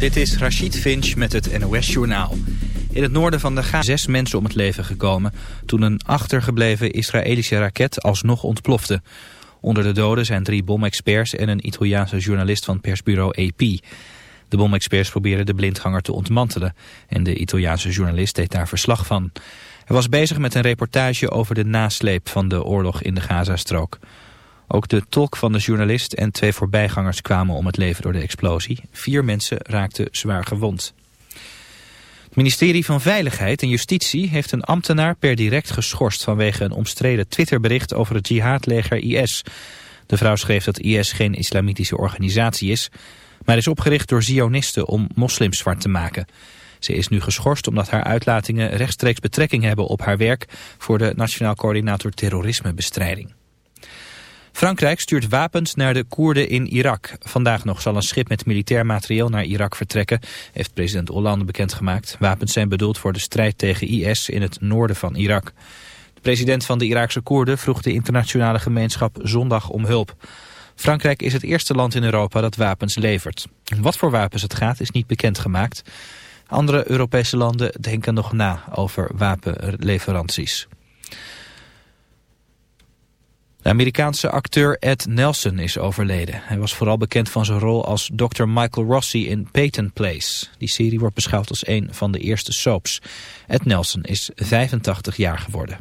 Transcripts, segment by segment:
Dit is Rachid Finch met het NOS-journaal. In het noorden van de Gaza zes mensen om het leven gekomen... toen een achtergebleven Israëlische raket alsnog ontplofte. Onder de doden zijn drie bomexperts en een Italiaanse journalist van persbureau AP. De bomexperts probeerden de blindganger te ontmantelen... en de Italiaanse journalist deed daar verslag van. Hij was bezig met een reportage over de nasleep van de oorlog in de Gazastrook. Ook de tolk van de journalist en twee voorbijgangers kwamen om het leven door de explosie. Vier mensen raakten zwaar gewond. Het ministerie van Veiligheid en Justitie heeft een ambtenaar per direct geschorst vanwege een omstreden Twitterbericht over het jihadleger IS. De vrouw schreef dat IS geen islamitische organisatie is, maar is opgericht door Zionisten om moslims zwart te maken. Ze is nu geschorst omdat haar uitlatingen rechtstreeks betrekking hebben op haar werk voor de Nationaal Coördinator Terrorismebestrijding. Frankrijk stuurt wapens naar de Koerden in Irak. Vandaag nog zal een schip met militair materieel naar Irak vertrekken, heeft president Hollande bekendgemaakt. Wapens zijn bedoeld voor de strijd tegen IS in het noorden van Irak. De president van de Iraakse Koerden vroeg de internationale gemeenschap zondag om hulp. Frankrijk is het eerste land in Europa dat wapens levert. Wat voor wapens het gaat is niet bekendgemaakt. Andere Europese landen denken nog na over wapenleveranties. De Amerikaanse acteur Ed Nelson is overleden. Hij was vooral bekend van zijn rol als Dr. Michael Rossi in Peyton Place. Die serie wordt beschouwd als een van de eerste soaps. Ed Nelson is 85 jaar geworden.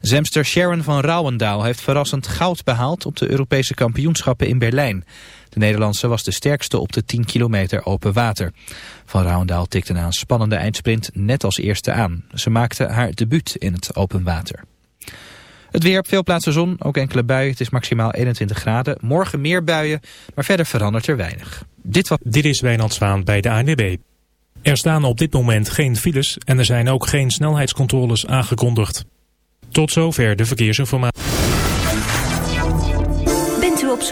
Zemster Sharon van Rouwendaal heeft verrassend goud behaald op de Europese kampioenschappen in Berlijn. De Nederlandse was de sterkste op de 10 kilometer open water. Van Rouwendaal tikte na een spannende eindsprint net als eerste aan. Ze maakte haar debuut in het open water. Het weer op veel plaatsen zon, ook enkele buien. Het is maximaal 21 graden. Morgen meer buien, maar verder verandert er weinig. Dit, wat... dit is Wijnand Zwaan bij de ANWB. Er staan op dit moment geen files en er zijn ook geen snelheidscontroles aangekondigd. Tot zover de verkeersinformatie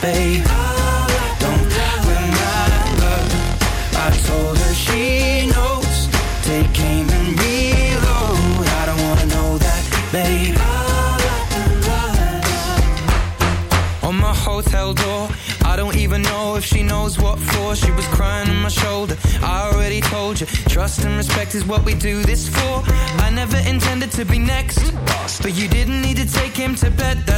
Babe. I told her she knows. Take aim and reload. I don't wanna. Know that, babe. On my hotel door. I don't even know if she knows what for. She was crying on my shoulder. I already told you, trust and respect is what we do this for. I never intended to be next, but you didn't need to take him to bed, that's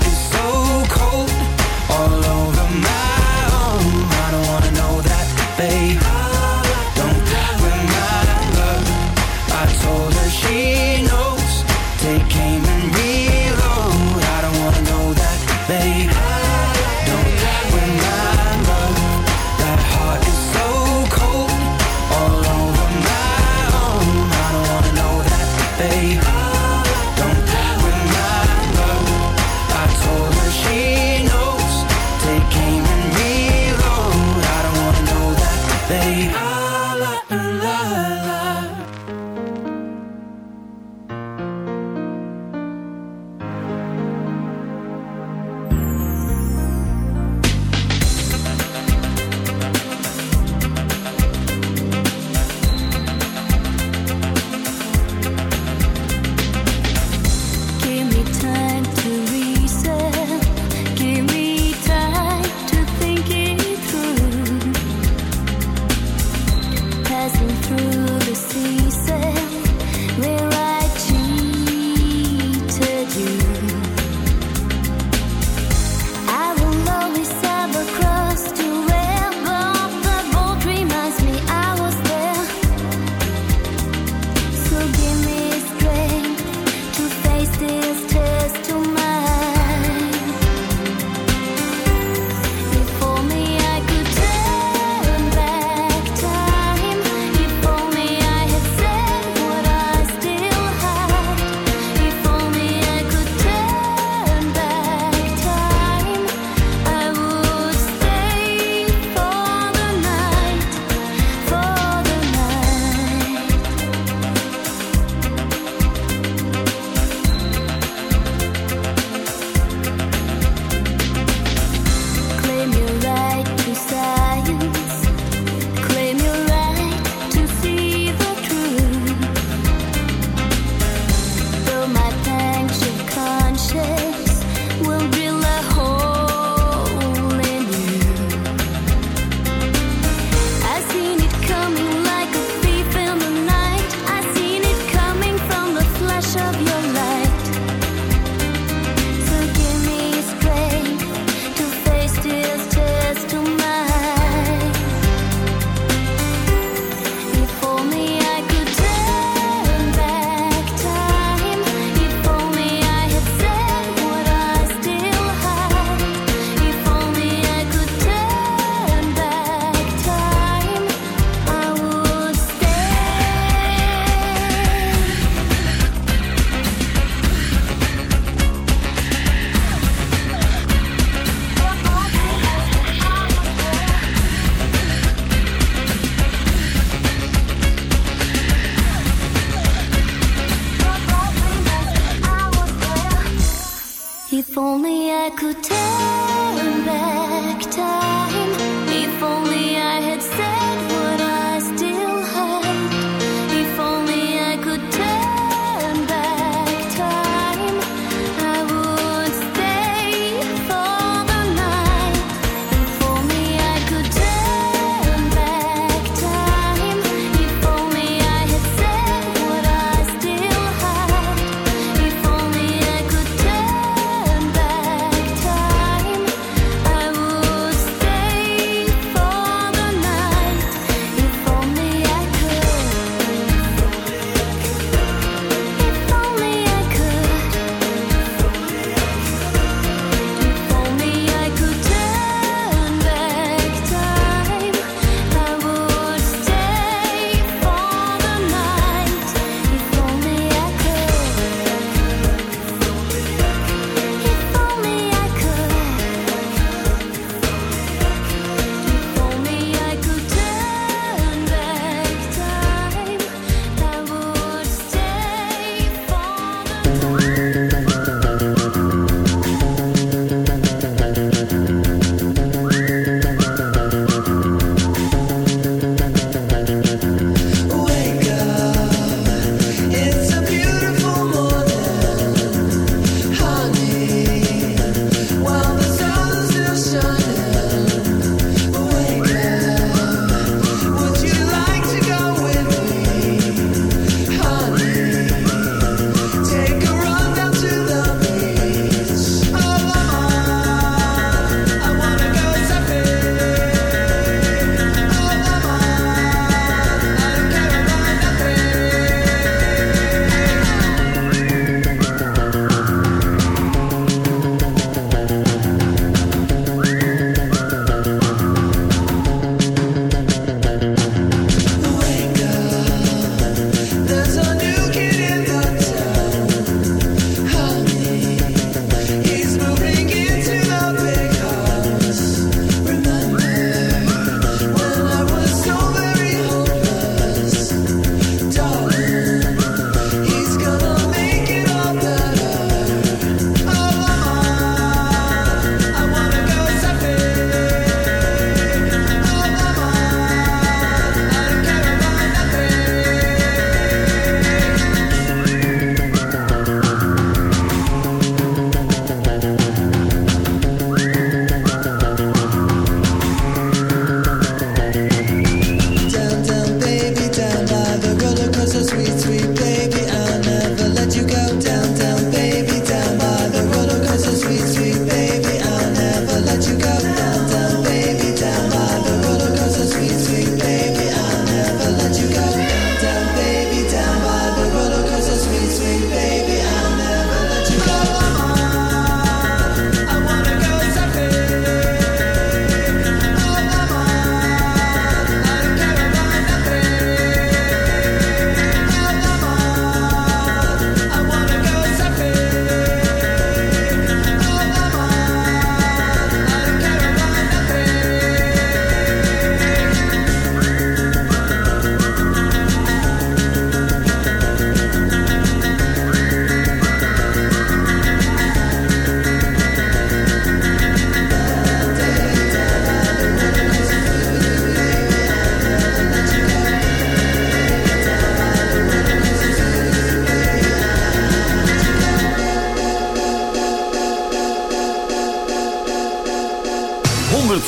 give me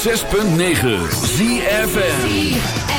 106.9 ZFN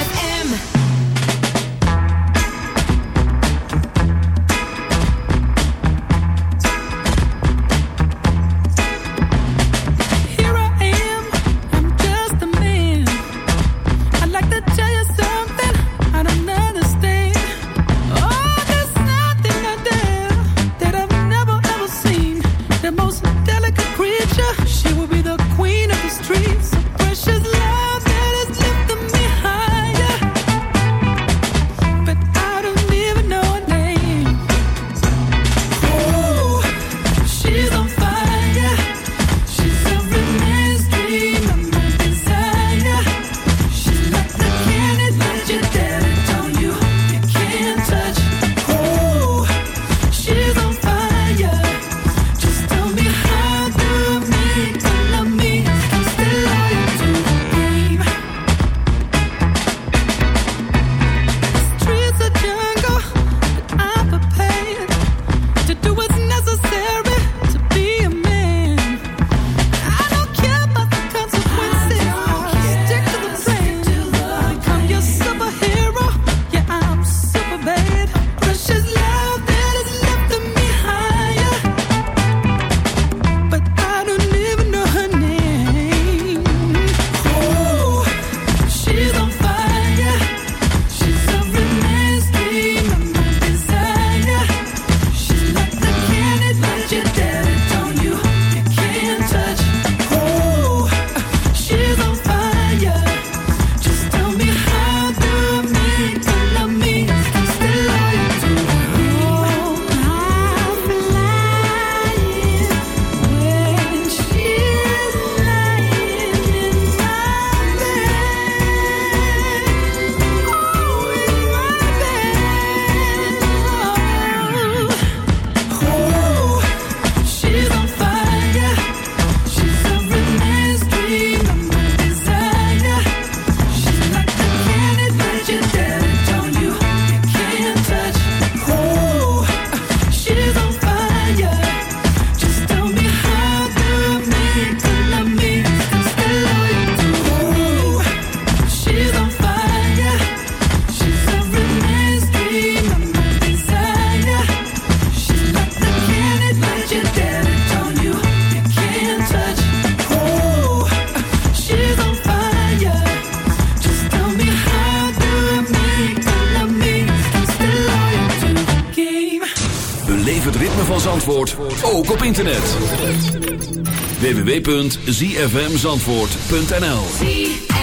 www.zfmzandvoort.nl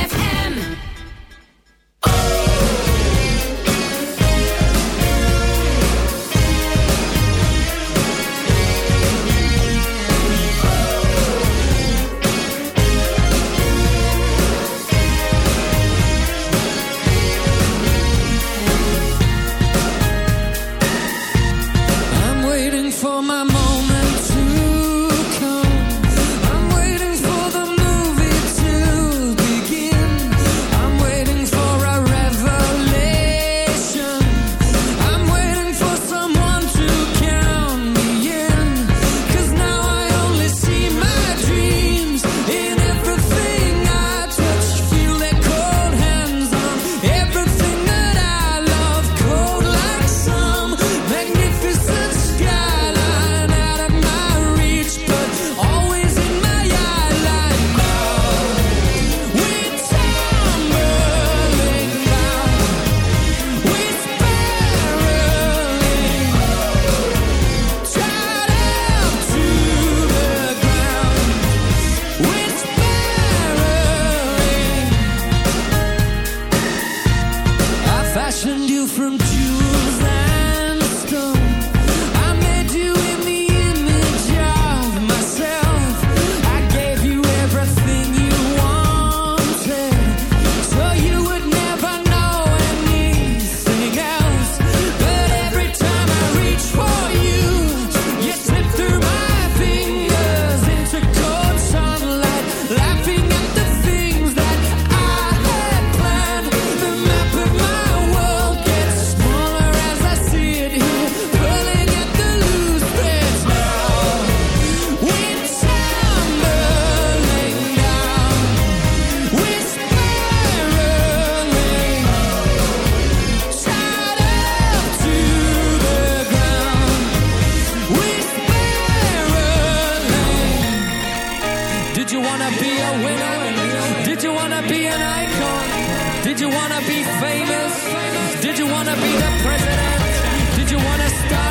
stop.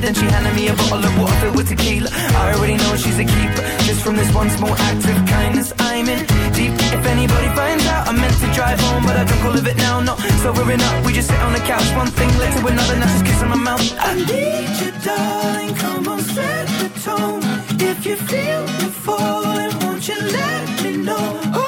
Then she handed me a bottle of water filled with tequila. I already know she's a keeper. Just from this one small act of kindness, I'm in deep. If anybody finds out, I'm meant to drive home, but I drunk all of it now. Not sobering up. We just sit on the couch, one thing led to another. Now she's kissing my mouth. I need you, darling. Come on, set the tone. If you feel you're falling, won't you let me know?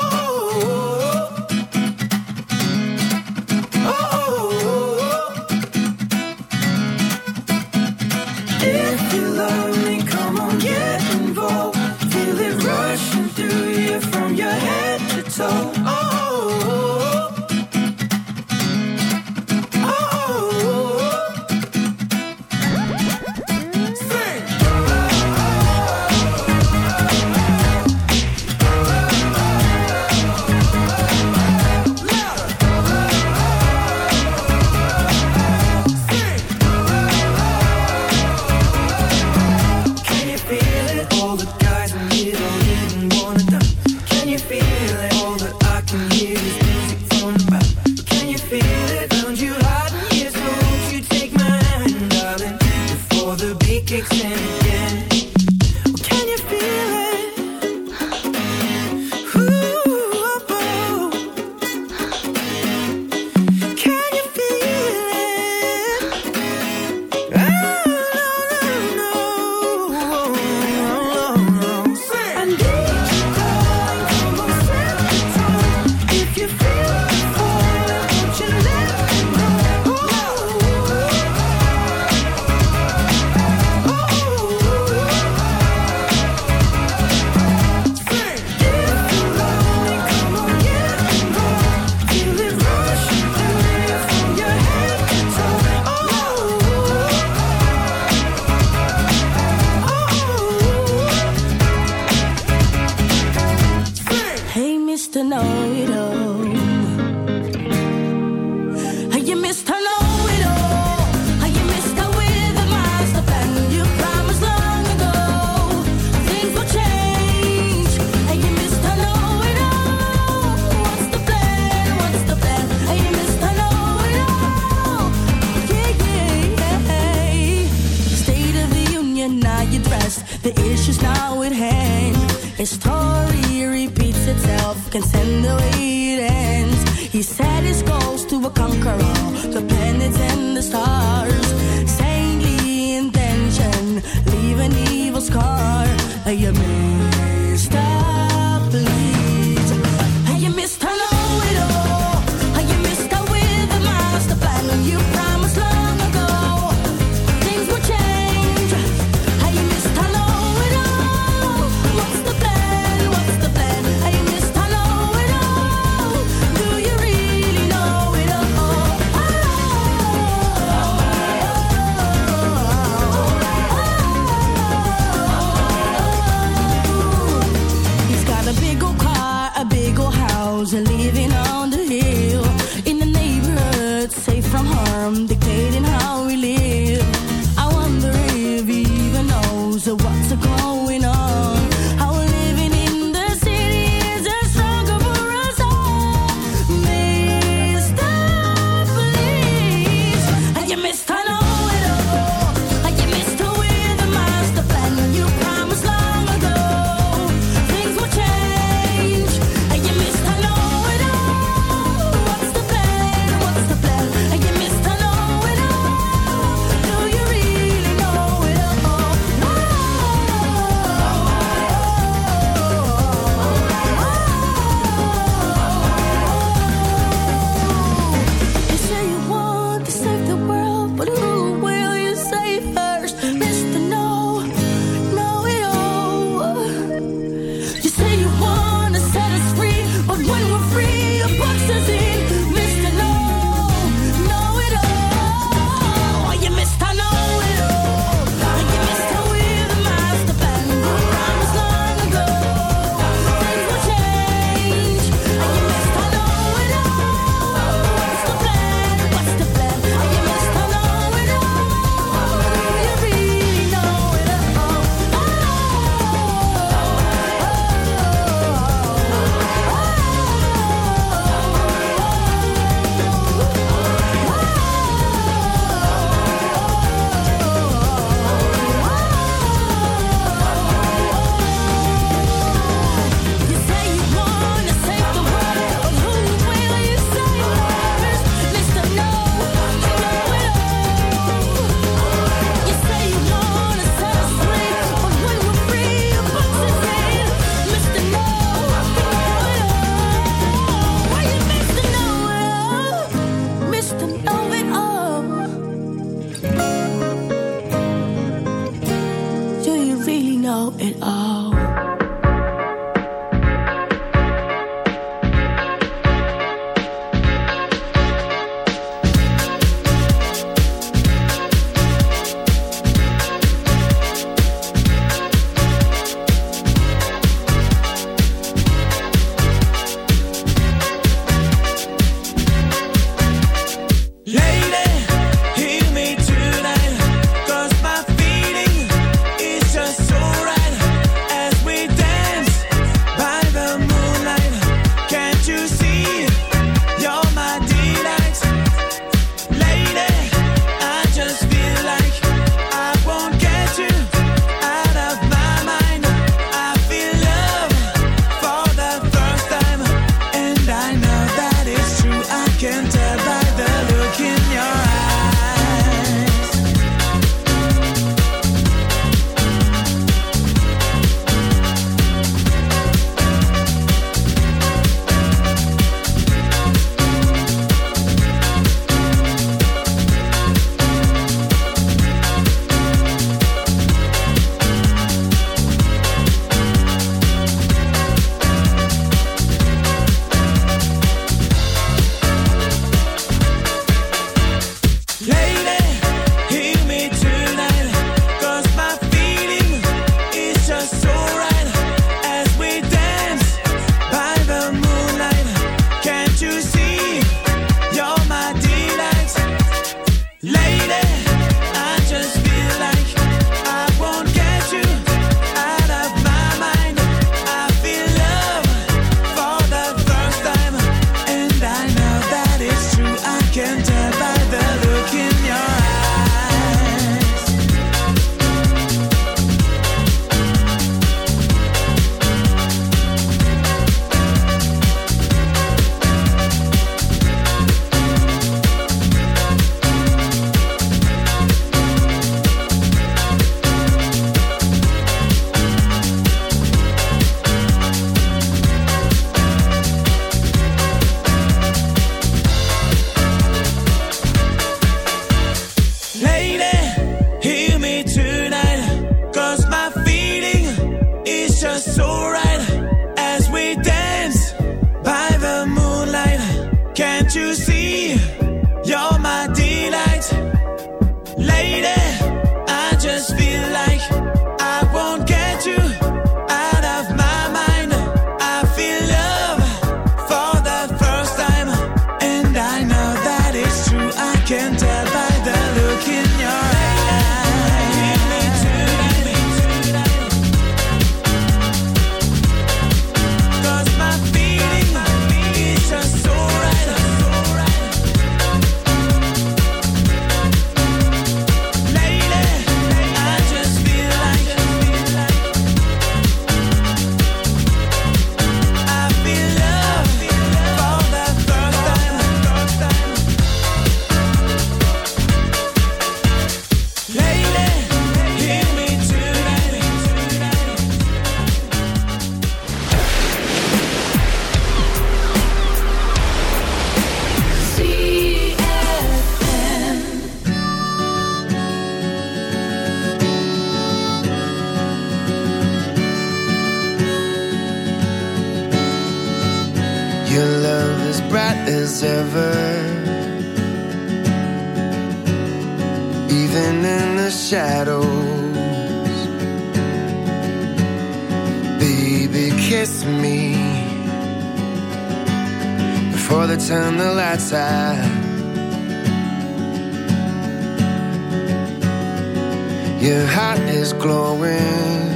Love is bright as ever. Even in the shadows. Baby, kiss me. Before they turn the lights out. Your heart is glowing.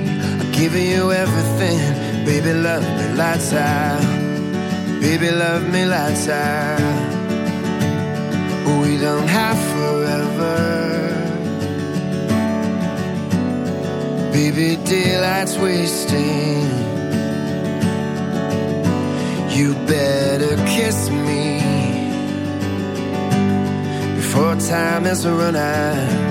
Giving you everything. Baby, love me lights out. Ah. Baby, love me lights out. Ah. We don't have forever. Baby, daylight's wasting. You better kiss me before time has run out.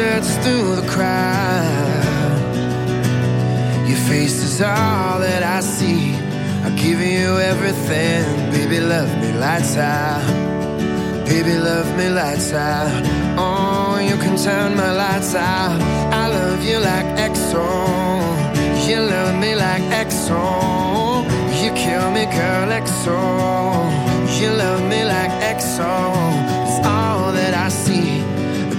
I through the crowd. Your face is all that I see. I give you everything, baby. Love me lights out, baby. Love me lights out. Oh, you can turn my lights out. I love you like EXO. You love me like EXO. You kill me, girl, EXO. You love me like EXO.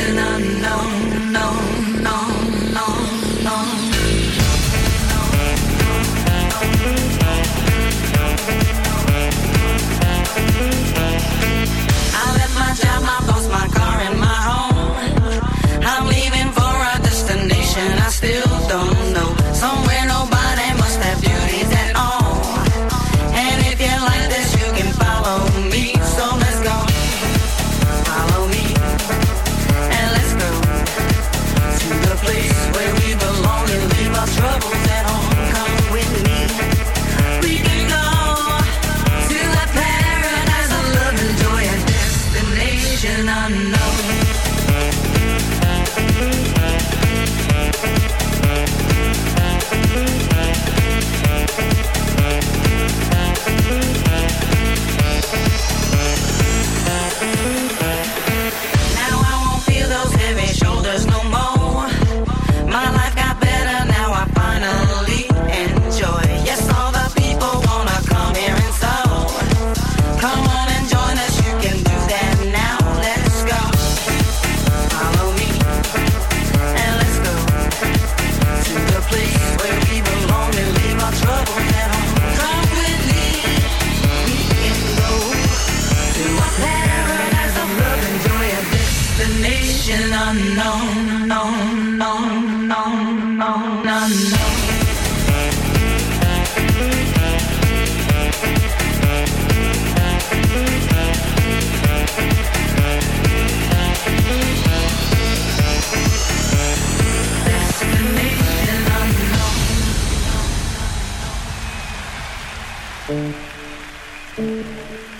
an unknown. thank mm-hmm. you